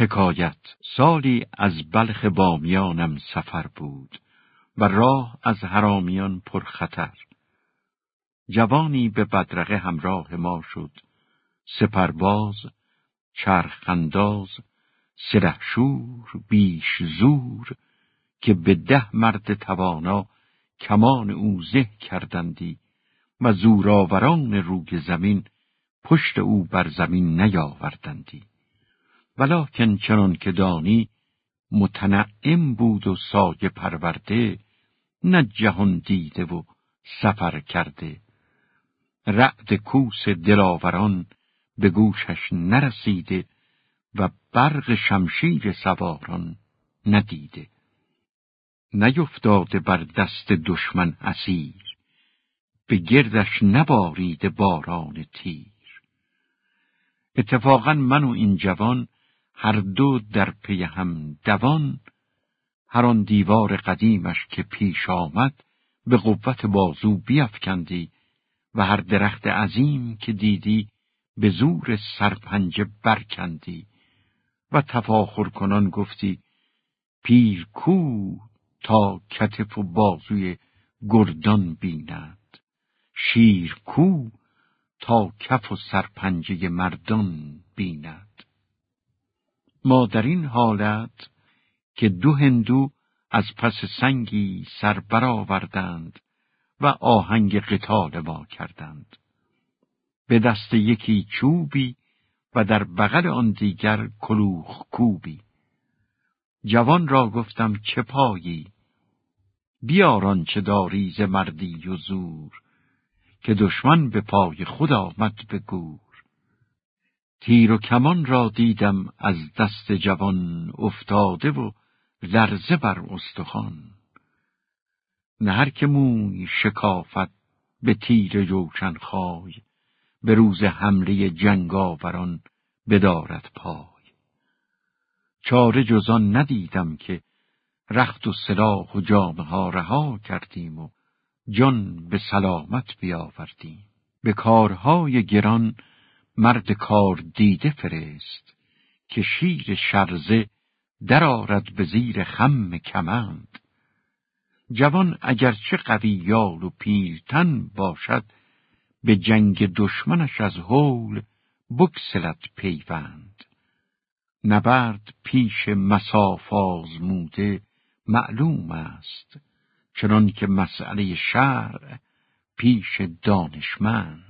حکایت سالی از بلخ بامیانم سفر بود و راه از حرامیان پرخطر. جوانی به بدرقه همراه ما شد. سپرباز چرخنداز سرحشور بیش زور که به ده مرد توانا کمان او زه کردندی و زورآوران روگ زمین پشت او بر زمین نیاوردندی. ولکن چنان که دانی متنعم بود و سایه پرورده نه جهان دیده و سفر کرده. رعد کوس دلاوران به گوشش نرسیده و برق شمشیر سواران ندیده. نیفتاده بر دست دشمن اسیر به گردش نباریده باران تیر. اتفاقا من و این جوان هر دو در پی هم دوان هر آن دیوار قدیمش که پیش آمد به قوت بازو بیافکندی و هر درخت عظیم که دیدی به زور سرپنجه برکندی و تفاخر کنان گفتی پیر کو تا کتف و بازوی گردان بیند. شیر کو تا کف و سرپنجه مردان بیند. ما در این حالت که دو هندو از پس سنگی سر برآوردند و آهنگ قتال ما کردند. به دست یکی چوبی و در بغل آن دیگر کلوخ کوبی. جوان را گفتم چه پایی؟ بیاران چه داری ز مردی و زور که دشمن به پای خود آمد به تیر و کمان را دیدم از دست جوان افتاده و لرزه بر استخوان. نه هر که موی شکافت به تیر جوشن خای به روز حمله جنگاوران بدارد پای. چاره جزان ندیدم که رخت و سلاح و جامه ها رها کردیم و جان به سلامت بیاوردیم. به کارهای گران مرد کار دیده فرست که شیر شرزه درآرد به زیر خم کمند. جوان اگرچه قوی یال و پیرتن باشد به جنگ دشمنش از هول بکسلت پیوند. نبرد پیش مساف آزموده معلوم است چنان که مسئله شرع پیش دانشمند.